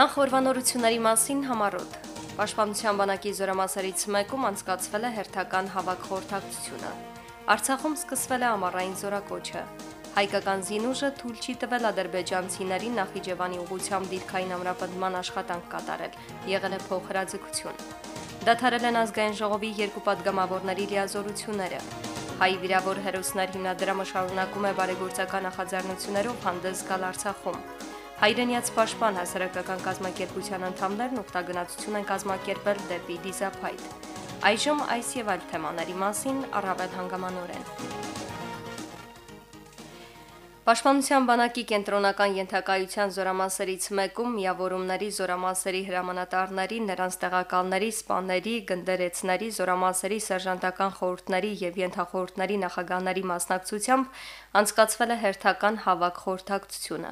Նախ օրվանորությունների մասին համառոտ։ Պաշտպանության բանակի զորամասերից մեկում անցկացվել է հերթական հավաքորդակցությունը։ Արցախում սկսվել է ամառային զորակոչը։ Հայկական զինուժը թույլ չի տվել ադրբեջանցիներին Նախիջևանի ուղությամբ դիրքային ամրապնդման աշխատանք կատարել։ Եղել է փոխհրաձգություն։ Դադարել են ազգային ժողովի երկու падգամավորների լիազորությունները։ Հայ վիրավոր հերոսներ հիմնադրամը շարունակում է բարեգործական նախաձեռնություններով հանդես գալ Արցախում։ Հայրենիաց պաշտպան հասարակական կազմակերպության անդամներն ուխտագնացություն են կազմակերպել դեպի դիզափայտ։ Այժմ այս եւ այլ թեմաների մասին առավել հանգամանորեն։ Պաշտպանության բանակի կենտրոնական ենթակայության զորամասերից մեկում միավորումների զորամասերի հրամանատարների, նրանց տեղակալների, սպաների, գնդերեցների, զորամասերի սերժանտական խորհուրդների եւ ենթախորհուրդների նախագահների մասնակցությամբ անցկացվել է հերթական հավաք խորհրդակցությունը։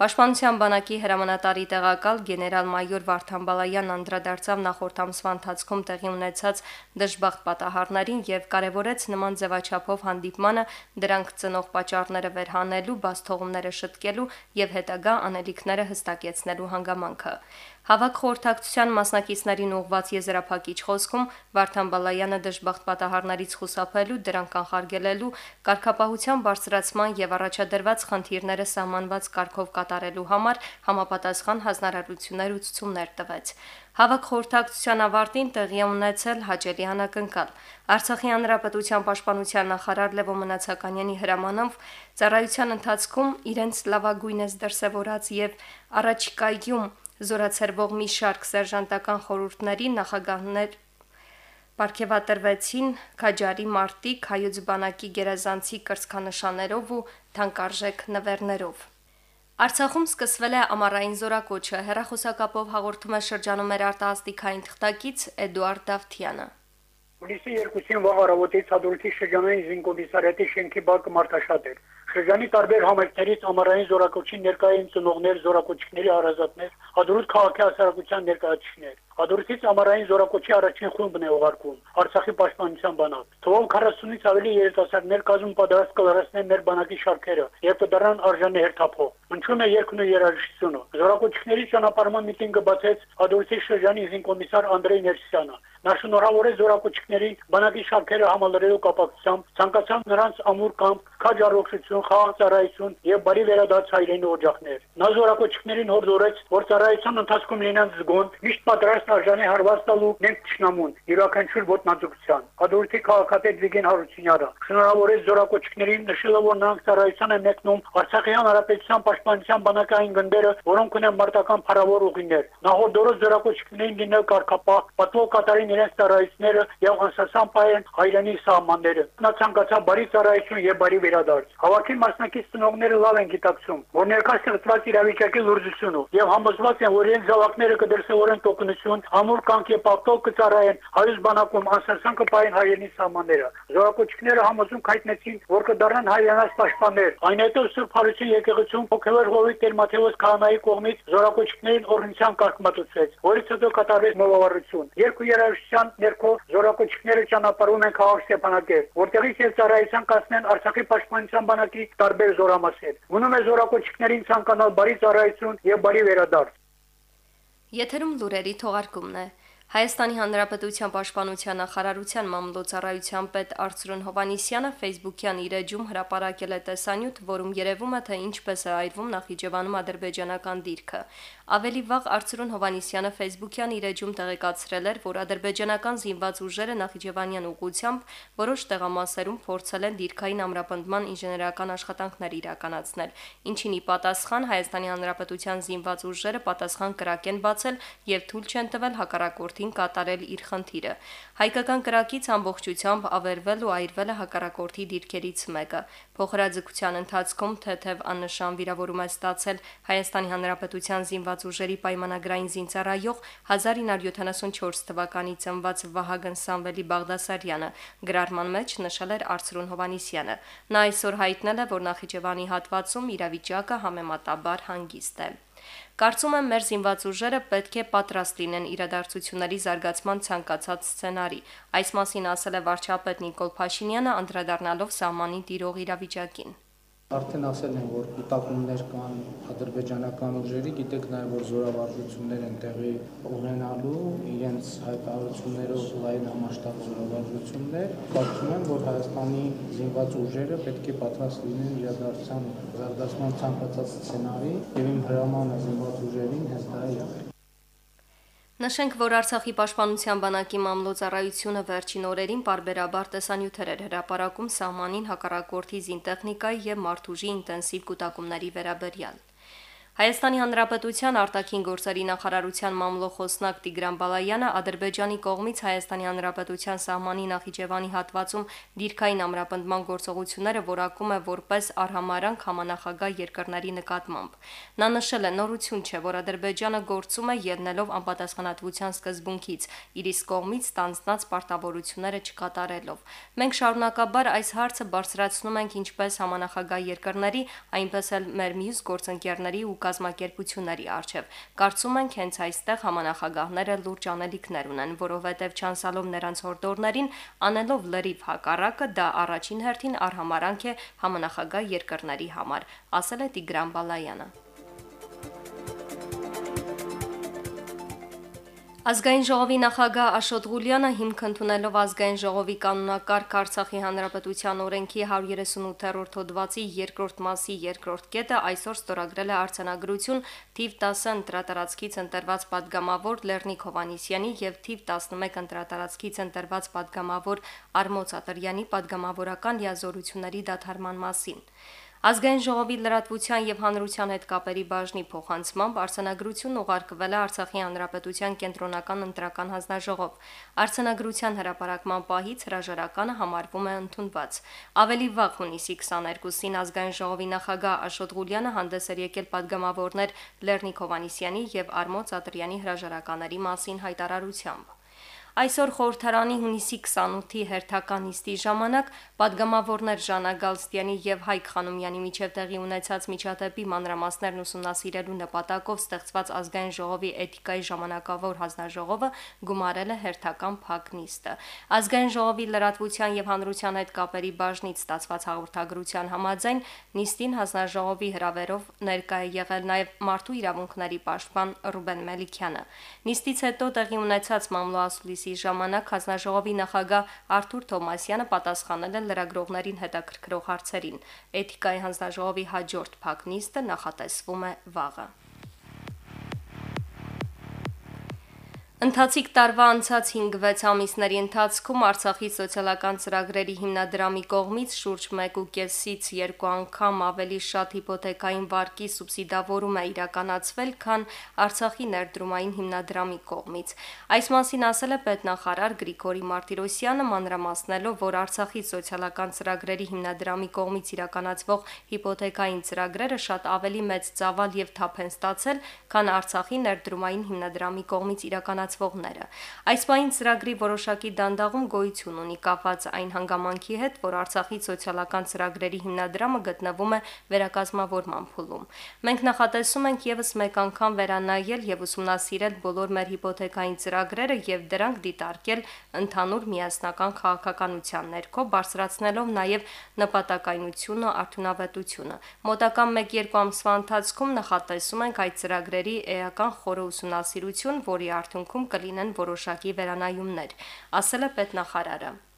Պաշտպանության բանակի հրամանատարի տեղակալ գեներալ-մայոր Վարդան Բալայանն անդրադարձավ նախորդ ամսվա ընթացքում տեղի ունեցած դժբախտ պատահարներին եւ կարեւորեց նման ձևաչափով հանդիպմանը դրանք ծնող պատճառները վերհանելու, բաստողումները շտկելու եւ հետագա անելիքները հստակեցնելու հանգամանքը։ Հավաք խորհրդակցության մասնակիցներին ուղված եզրափակիչ խոսքում Վարդան Բալայանը դժբախտ պատահարներից խուսափելու, դրանք կանխարգելելու, կարգապահության բարձրացման եւ առաջադրված խնդիրները սահմանված կարգով կատարելու համար համապատասխան հանրարարություններ ու ցուցումներ տվեց։ Հավաք խորհրդակցության ավարտին տեղի ունեցել հաճելի անակնկալ։ Արցախի հանրապետության պաշտպանության նախարար Լևո Մնացականյանի հրամանով ծառայության ընթացքում իրենց լավագույնս դրսևորած եւ առաջիկայում զորացերվող մի շարք սերժանտական խորհուրդների նախագահներ Պարքեվատրվեցին Քաջարի մարտիկ հայոց բանակի գերազանցի կրծքանշաններով ու թանկարժեք նվերներով։ Արցախում սկսվել է ամառային զորակոչը։ Հերախոսակապով հաղորդում է շրջանում մեր արտահասթիկային թղթակից Էդուարդ Դավթյանը։ Հունիսի 2-ին վաղ առավոտից Ադոլֆի շրջանային զինկոմիսարիատի շենքի բակը մարտաշատ էր։ Շրջանի տարբեր համերգներից ամառային զորակոչին ներկայ էին ծնողներ, զորակոչիկների հարազատներ, Ադրուտ քաղաքի հասարակության ներկայացուցիչներ։ Ադրուտից ամառային զորակոչի առաջին խումբն է ուղարկում Արցախի պաշտպանության բանակ։ Թվով 40-ից ավելի երիտասարդներ կազմում պատրաստ կլրացնեն մեր բանակի շարքերը եւ կդառնան արժանի հերթափող։ Հնչում է երկն ու երաժշտությունը։ Զորակոչիքների ճանապարհման միտինգը բացեց Ադրուտի շրջանի զինկոմիսար Անդրեյ Ներսյանը։ Նա շնորհավորեց զորակոչիքներին բանակի շարքերը համալրելու կապակցությամբ, ցանկացավ նրանց ամուր կամք, քաջ առողջություն, խաղաղ ծառայություն եւ բարի վերադարձ հայրենի օջախներ։ Նա զորակոչիքներին հորդորեց, որ ծառայության ընթացքում լինեն զգոն, միշտ պատրաստ արժանի հարված տալու նենք ճշնամուն, յուրաքանչյուր ոտնաձգության։ Ադորթի քաղաքապետ Վիգեն Հարությունյանը շնորհավորեց զորակոչիքներին, նշելով, որ նրանք ծառայության են մեկնում Արցախի հանրապետության պաշտպանության բանակային գնդերը, որոնք ունեն մարտական փառավոր ուղիներ։ Նա հորդորեց զորակոչիքներին լինել կարգապահ, պատվո կատարին են իրենց ծառայությունները եւ անսասան պայեն հայրենի սահմանները։ Նա ցանկացավ բարի ծառայություն եւ բարի վերադարձ։ Հավաքի մասնակից ծնողները լավ են գիտակցում, որ ներկա ստեղծված իրավիճակի լուրձությունը եւ համոզված են, որ իրենց զավակները կդրսևորեն տոկունություն, ամուր կանք եւ պարտով կծառայեն հայոց բանակում անսասան կպայեն հայրենի սահմանները։ Զորակոչիկները համոզում հայտնեցին, որ կդառնան հայրենաց պաշտպաններ։ Այն հետո Սուրբ Հարություն եկեղեցում Փոքրեր Հովի Տեր Մաթեոս քահանայի կողմից զորակոչիկներին օրհնության կարգմատուցվեց, որից հետո կատարվեց մովավառություն։ Երկու երաժշտ Երաժշտության ներքո զորակոչիկները ճանապարհում են քաղաք Ստեփանակերտ, որտեղից եւ ծառայության կասնեն Արցախի պաշտպանության բանակի տարբեր զորամասեր։ Գնում է զորակոչիկներին ցանկանալ բարի ծառայություն եւ բարի վերադարձ։ Եթերում լուրերի թողարկումն է։ Հայաստանի Հանրապետության Պաշտպանության նախարարության մամլոյցարայության պետ Արծրուն Հովանիսյանը Facebook-յան իր էջում հրապարակել է տեսանյութ, որում երևում է, թե ինչպես է այրվում Նախիջևանում ադրբեջանական դիրքը։ Ավելի վաղ Արծրուն Հովանիսյանը Facebook-յան իր էջում տեղեկացրել էր, որ ադրբեջանական զինված ուժերը Նախիջևանյան ուղությամբ որոշ տեղամասերում փորձել են դիրքային ամրապնդման ինժեներական աշխատանքներ իրականացնել, ինչին ի պատասխան Հայաստանի Հանրապետության զինված ուժերը պատասխան կրակ են բացել եւ թույլ չեն տվել հակառակորդ հակառակորդին կատարել իր խնդիրը։ Հայկական կրակից ամբողջությամբ ավերվել ու այրվել է հակառակորդի դիրքերից մեկը։ Փոխհրաձգության ընթացքում թեթև աննշան վիրավորում է ստացել Հայաստանի Հանրապետության զինված ուժերի պայմանագրային զինծառայող 1974 թվականի ծնված Վահագն Սամվելի Բաղդասարյանը գրարման մեջ նշել էր Արծրուն Հովանիսյանը։ Նա այսօր հայտնել է, որ Նախիջևանի հատվածում իրավիճակը համեմատաբար հանգիստ է։ Կարծում եմ մեր զինված ուժերը պետք է պատրաստ լինեն իրադարձությունների զարգացման ցանկացած սցենարի։ Այս մասին ասել է վարչապետ Նիկոլ Փաշինյանը անդրադառնալով սահմանին տիրող իրավիճակին։ Արդեն ասել են, որ կուտակումներ կան ադրբեջանական ուժերի, գիտեք նաև որ զորավարժություններ են տեղի ունենալու իրենց հայտարարություններով լայնամասշտաբ զորավարժություններ, կարծում եմ, որ Հայաստանի զինված ուժերը պետք է պատրաստ լինեն իրադարձության զարգացման ցանկացած սցենարի եւ իմ հրամանը զինված ուժերին հենց դա է եղել։ Նշենք, որ Արցախի պաշտպանության բանակի մամլոյցարայությունը վերջին օրերին parberabar տեսանյութեր էր հրապարակում սահմանին հակառակորդի զինտեխնիկայի եւ մարդուժի ինտենսիվ կൂട്ടակումների վերաբերյալ։ Հայաստանի Հանրապետության արտաքին գործերի նախարարության մամլոխոսնակ Տիգրան Բալայանը Ադրբեջանի կողմից Հայաստանի Հանրապետության սահմանի Նախիջևանի հատվածում դիրքային ամրապնդման գործողությունները որակում է որպես արհամարանք համանախագահ երկրների նկատմամբ։ Նա նշել է նորություն չէ, որ Ադրբեջանը գործում է ելնելով անպատասխանատվության սկզբունքից, իր իսկ կողմից ստանձնած պարտավորությունները չկատարելով։ Մենք շարունակաբար այս հարցը բարձրացնում ենք ինչպես համանախագահ երկրների, այնպես էլ մեր մյուս գործընկերների ու կազմակերպությունների արչև։ Կարծում ենք հենց այստեղ համանախագահները լուրջ անելիքներ ունեն, որովհետև չանսալով նրանց հորդորներին, անելով լրիվ հակառակը, դա առաջին հերթին արհամարանք է համանախագահ երկրների համար, ասել է Տիգրան Բալայանը։ Ազգային ժողովի նախագահ Աշոտ Ղուլյանը հիմք ընդունելով ազգային ժողովի կանոնակարգ Արցախի Հանրապետության օրենքի 138-րդ հոդվածի երկրորդ մասի երկրորդ կետը այսօր ստորագրել է արձանագրություն թիվ 10 ընտրատարածքից ընտրված падգամավոր Լեռնիկ Հովանիսյանի եւ թիվ 11 ընտրատարածքից ընտրված падգամավոր Արմոց Աթրյանի падգամավորական լիազորությունների դադարման մասին։ Ազգային ժողովի լրատվության եւ հանրության հետ կապերի բաժնի փոխանցմամբ արցանագրությունն ուղարկվել է Արցախի հանրապետության կենտրոնական ընտրական հանձնաժողով։ Արցանագրության հրապարակման պահից հրաժարականը համարվում է ընդունված։ Ավելի վաղ հունիսի 22-ին ազգային ժողովի նախագահ Աշոտ Ղուլյանը հանդես էր եկել падգամավորներ Լեռնիկ Հովանիսյանի եւ Արմոց Ատրյանի հրաժարականների մասին հայտարարությամբ։ Այսօր խորհրդարանի հունիսի 28-ի հերթական նիստի ժամանակ падգամավորներ Ժանա Գալստյանի եւ Հայկ Խանոմյանի միջև տեղի ունեցած միջադեպի մանրամասներն ուսումնասիրելու նպատակով ստեղծված ազգային ժողովի էթիկայի ժամանակավոր հանձնաժողովը գումարել է հերթական փակ նիստը։ Ազգային ժողովի լրատվության եւ հանրության հետ կապերի բաժնից ստացված հաղորդագրության համաձայն նիստին հանձնաժողովի հրավերով ներկայ է եղել նաեւ մարդու իրավունքների պաշտպան Ռուբեն Մելիքյանը։ Նիստից հետո տեղի ունեցած մամլոասուլիսի հանդիսի ժամանակ հանձնաժողովի նախագահ Արթուր Թոմասյանը պատասխանել է լրագրողներին հետաքրքրող հարցերին։ Էթիկայի հանձնաժողովի հաջորդ փակնիստը նախատեսվում է վաղը։ Ընթացիկ տարվա անցած 5-6 ամիսների ընթացքում Արցախի սոցիալական ծրագրերի հիմնադրամի կողմից շուրջ 1.5-ից 2 անգամ ավելի շատ հիպոթեկային վարկի սուբսիդավորում է իրականացվել, քան Արցախի ներդրումային հիմնադրամի կողմից։ Այս մասին ասել է պետնախարար Գրիգորի Մարտիրոսյանը, մանրամասնելով, որ Արցախի սոցիալական ծրագրերի հիմնադրամի կողմից իրականացվող հիպոթեկային ծրագրերը շատ ավելի մեծ ծավալ եւ թափ են ստացել, քան Արցախի ներդրումային հիմնադրամի կողմից իրականացվող ստացվողները։ Այս պայն ծրագրի որոշակի դանդաղում գոյություն ունի կապված այն հանգամանքի հետ, որ Արցախի սոցիալական ծրագրերի հիմնադրամը գտնվում է վերակազմավորման փուլում։ Մենք նախատեսում ենք եւս մեկ անգամ վերանայել եւ ուսումնասիրել բոլոր մեր հիպոթեկային ծրագրերը եւ դրանք դիտարկել ընդհանուր միասնական քաղաքականության ներքո, բարձրացնելով նաեւ նպատակայնությունը, արդյունավետությունը։ Մոտակա 1-2 ամսվա ընթացքում նախատեսում ենք այդ ծրագրերի էական խորը ուսումնասիրություն, որի արդյունքում ընթացքում կլինեն որոշակի վերանայումներ, ասել է պետնախարարը։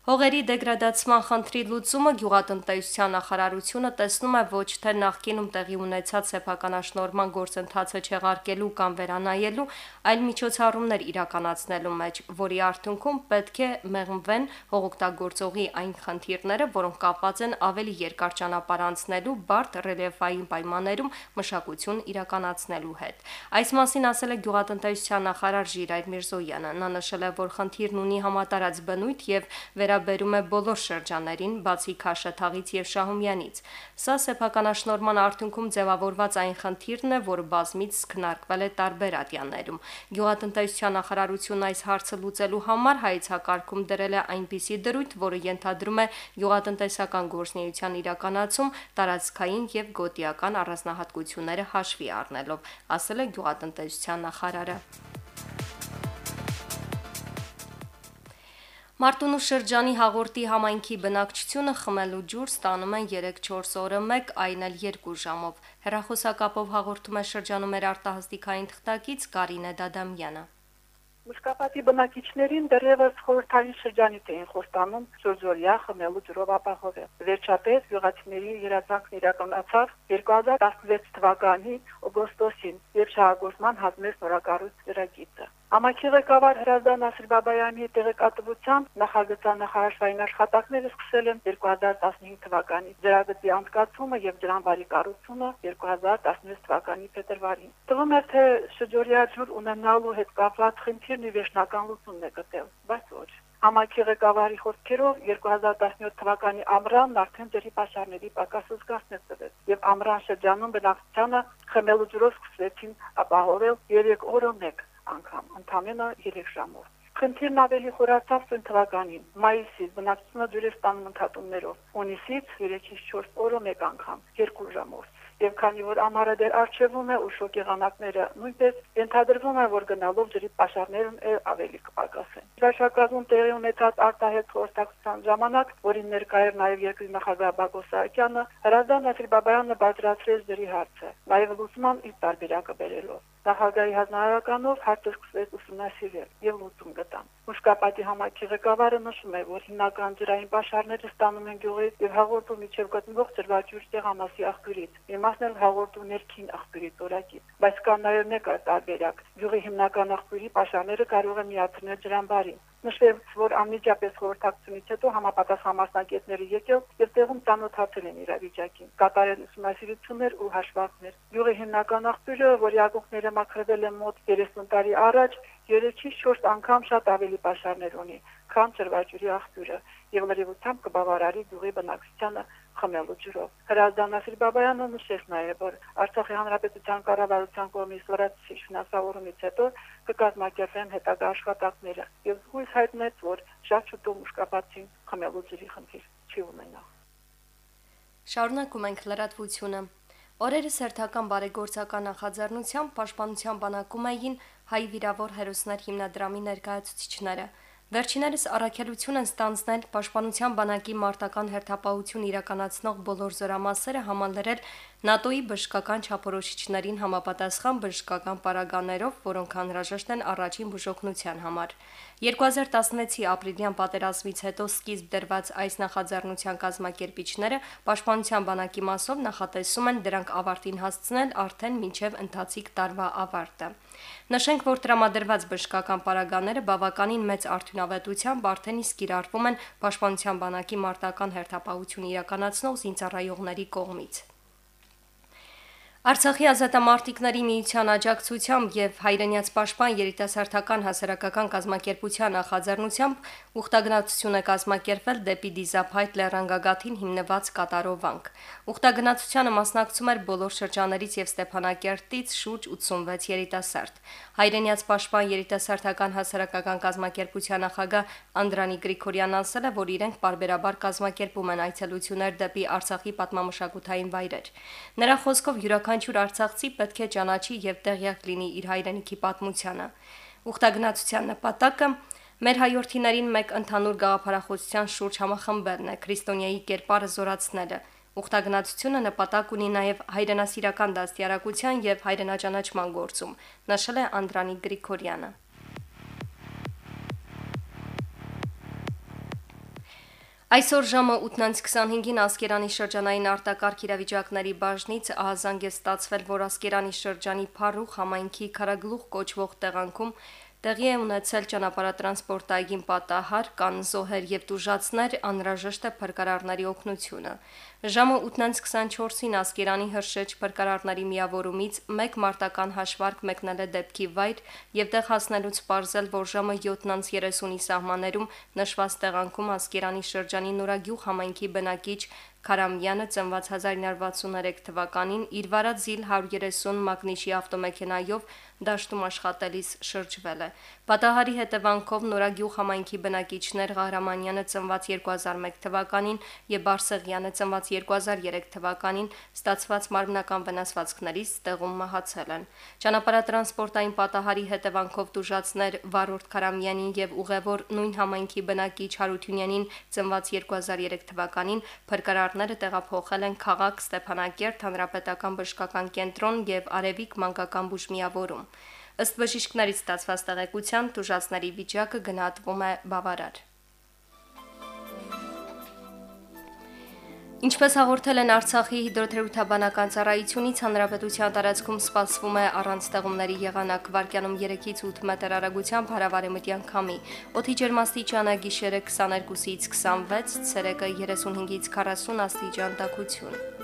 Հողերի դեգրադացման խնդրի լուծումը գյուղատնտեսության նախարարությունը տեսնում է ոչ թե նախկինում տեղի ունեցած սեփականաշնորհման գործընթացը չեղարկելու կամ վերանայելու, այլ միջոցառումներ իրականացնելու մեջ, որի արդյունքում պետք է մեղմվեն հողօգտագործողի այն խնդիրները, որոնք կապված են ավելի երկար ճանապարհ անցնելու բարդ ռելիեֆային պայմաններում մշակություն իրականացնելու հետ։ Այս մասին ասել է գյուղատնտեսության նախարար Ժիրայր Միրզոյանը։ Նա նշել է, որ խնդիրն ունի համատարած բնույթ եւ վեր վերաբերում է բոլոր շրջաներին, բացի Քաշաթաղից եւ Շահումյանից։ Սա սեփականաշնորհման արդյունքում ձևավորված այն խնդիրն է, որը բազմից քննարկվել է տարբեր ատյաններում։ Գյուղատնտեսության նախարարությունն այս հարցը լուծելու համար հայցակարգում դրել է այնպիսի դրույթ, որը ենթադրում է գյուղատնտեսական գործունեության իրականացում տարածքային եւ գոտիական առանձնահատկությունները հաշվի առնելով, ասել է գյուղատնտեսության նախարարը։ Մարտունու շրջանի հաղորդի համայնքի բնակչությունը խմելու ջուր ստանում են 3-4 օրը 1, այն էլ 2 ժամով։ Հերախոսակապով հաղորդում է շրջանում մեր արտահասթիկային թղթակից Կարինե Դադամյանը։ Մշկապատի բնակիչներին դեռևս խորհրդային շրջանից էին խոստանում շրջորյա խմելու ջրով ապահովել։ Վերջապես գյուղացիների երազանքն իրականացավ 2016 թվականի օգոստոսին, երբ շահագործման հանձնեց նորակառույց ծրագիրը։ Ամաքի ղեկավար Հրազդան Ասրբաբայանի տեղեկատվությամբ նախագծանախարարային աշխատանքները սկսել են 2015 թվականի ծրագրի անցկացումը եւ դրան բարի կառուցումը 2016 թվականի փետրվարին։ Թվում է թե շրջորյա ջուր ունենալու հետ կապված խնդիրն ի վերջնական լուծումն է գտել, բայց ոչ։ Համակի ղեկավարի խոսքերով 2017 թվականի ամռանն արդեն ջրի պաշարների պակասը զգացնել տվեց եւ ամռան շրջանում բնակչությանը խմելու ջրով սկսեցին ապահովել 3 օրը մեկ անգամ, ընդամենը 3 ժամով։ Խնդիրն ավելի խորացավ ցույց թվականին։ Մայիսից բնակչությունը ջրեր ստանում ընդհատումներով։ Հունիսից 3-ից 4 օրը մեկ անգամ, 2 ժամով եւ քանի որ ամառը դեռ արժևում է ու շոկ եղանակները նույնպես ենթադրվում է որ գնալով ջրի պաշարներն ավելի կպակասեն։ Վարշակազմում տեղի ունեցած արտահայտ խորհրդակցության ժամանակ, որին ներկայ էր նաեւ երկրի նախագահ Բակո Սահակյանը, Հրազդան Ասիլբաբայանը բարձրացրեց ջրի հարցը, նաեւ լուսման իր տարբերակը բերելով։ Նախագահի հանրահարականով հարցը սկսվեց ուսումնասիրել եւ լուծում գտան։ Մուշկապատի համակի ղեկավարը նշում է, որ հիմնական ջրային պաշարները ստանում են գյուղից եւ հաղորդում միջև գտնվող ջրվաճյուր տեղամասի աղբյուրից։ Իմ մասն էլ հաղորդու ներքին աղբյուրի տորակից, բայց կա նաև մեկ տարբերակ։ Գյուղի հիմնական աղբյուրի պաշարները կարող են միացնել ջրամբարին։ Նշվեց, որ անմիջապես խորհրդակցությունից հետո համապատասխան մասնակիցները եկել եւ տեղում ծանոթացել են իրավիճակին, կատարել ուսումնասիրություններ ու հաշվարկներ։ Գյուղի հիմնական աղբյուրը, որի ակունքները մաքրվել են մոտ 30 տարի առաջ, 3-ից 4 անգամ շատ ավելի պաշարներ ունի, քան ծրվաճուրի աղբյուրը, եւ լրիվությամբ կբավարարի գյուղի բնակչությանը խմելու ջրով։ Հրազդան Ասիլբաբայանը նշեց նաև, որ Արցախի հանրապետության կառավարության կողմից ստորացի ֆինանսավորումից հետո կկազմակերպեն հետագա աշխատանքները եւ հույս հայտնեց, որ շատ շուտով մշկապացին խմելու ջրի խնդիր չի ունենա։ Շարունակում ենք լրատվությունը։ Օրերս հերթական բարեգործական նախաձեռնությամբ պաշտպանության բանակում էին հայ վիրավոր հերոսներ հիմնադրամի ներկայացուցիչները։ Վերջիներս առաքելություն են ստանձնել Պաշտպանության բանակի մարտական հերթապահություն իրականացնող բոլոր զորամասերը համալրել ՆԱՏՕ-ի բժշկական չափորոշիչներին համապատասխան բժշկական պարագաներով, որոնք անհրաժեշտ են առաջին բուժօգնության համար։ 2016-ի ապրիլյան պատերազմից հետո սկիզբ դրված այս նախաձեռնության կազմակերպիչները Պաշտպանության բանակի մասով նախատեսում են դրանք ավարտին հասցնել արդեն մինչև ընթացիկ տարվա ավարտը։ Նշենք, որ տրամադրված բժշկական պարագաները բավականին մեծ արդյունավետությամբ արդեն իսկ կիրառվում են Պաշտպանության բանակի մարտական հերթապահություն իրականացնող զինծառայողների կողմից։ Արցախի ազատամարտիկների միության աջակցությամբ եւ հայրենյաց պաշտպան երիտասարդական հասարակական կազմակերպության նախաձեռնությամբ ուխտագնացություն է կազմակերպվել դեպի Դիզափայտ լեռանգագաթին հիմնված կատարովանք։ Ուխտագնացությանը մասնակցում էր բոլոր շրջաններից եւ Ստեփանակերտից շուրջ 86 երիտասարդ։ Հայրենյաց պաշտպան երիտասարդական հասարակական կազմակերպության նախագահ Անդրանի Գրիգորյանն ասել է, որ իրենք parberabar կազմակերպում են այցելություններ դեպի Արցախի պատմամշակութային վայրեր։ Նրա խոսքով յուրաքանչյուր յուրաքանչյուր արցախցի պետք է ճանաչի եւ տեղյակ լինի իր հայրենիքի պատմությանը։ Ուխտագնացության նպատակը մեր հայրենիներին մեկ ընդհանուր գաղափարախոսության շուրջ համախմբելն է, քրիստոնեայի կերպարը զորացնելը։ Ուխտագնացությունը նպատակ ունի նաև հայրենասիրական դաստիարակության եւ հայրենաճանաչման գործում, նշել է Անդրանիկ Գրիգորյանը։ Այսօր ժամը 8:25-ին Ասկերանի շրջանային արտակարգ իրավիճակների բաժնից ահազանգ է ստացվել, որ Ասկերանի շրջանի Փարուխ համայնքի Խարագլուխ կոչվող տեղանքում Տեղի է ունեցել ճանապարհատրանսպորտային պատահար, կան զոհեր եւ դուժացներ, անհրաժեշտ է փրկարարների օգնությունը։ Ժամը 8:24-ին Ասկերանի հրշեջ փրկարարների միավորումից մեկ մարտական հաշվարկ մեկնել է դեպքի վայր եւ տեղ հասնելուց ողրզել, որ ժամը 7:30-ի սահմաներում նշված տեղանքում Ասկերանի շրջանի Նորագյուղ համայնքի բնակիչ Քարամյանը ծնված 1963 թվականին իր վարած Զիլ 130 մագնիշի ավտոմեքենայով դաշտում աշխատելիս շրջվել է։ Պատահարի հետևանքով Նորագյուղ համայնքի բնակիչներ Ղահրամանյանը ծնված 2001 թվականին եւ Բարսեղյանը ծնված 2003 թվականին ստացված մարմնական վնասվածքներից տեղում մահացել են։ Ճանապարհատրանսպորտային պատահարի հետևանքով դժուժացներ Վարորդ Քարամյանին եւ ուղևոր նույն համայնքի բնակիչ Հարությունյանին ծնված 2003 թվականին փրկարարները տեղափոխել են քաղաք Ստեփանակերտ հանրապետական բժշկական կենտրոն եւ Արևիկ մանկական բուժմիավորում։ Ըստ բժիշկներից ստացված տեղեկության դժուժացների վիճակը գնահատվում է բավարար։ Ինչպես հաղորդել են Արցախի հիդրոթերապևտաբանական ծառայությունից, հանրապետության տարածքում սպասվում է առանց ստեղումների եղանակ վարկյանում 3-ից 8 մետր արագությամբ հարավարեմտյան քամի։ Օդի ջերմաստիճանը գիշերը 22-ից 26, ցերեկը 35-ից 40 աստիճան տաքություն։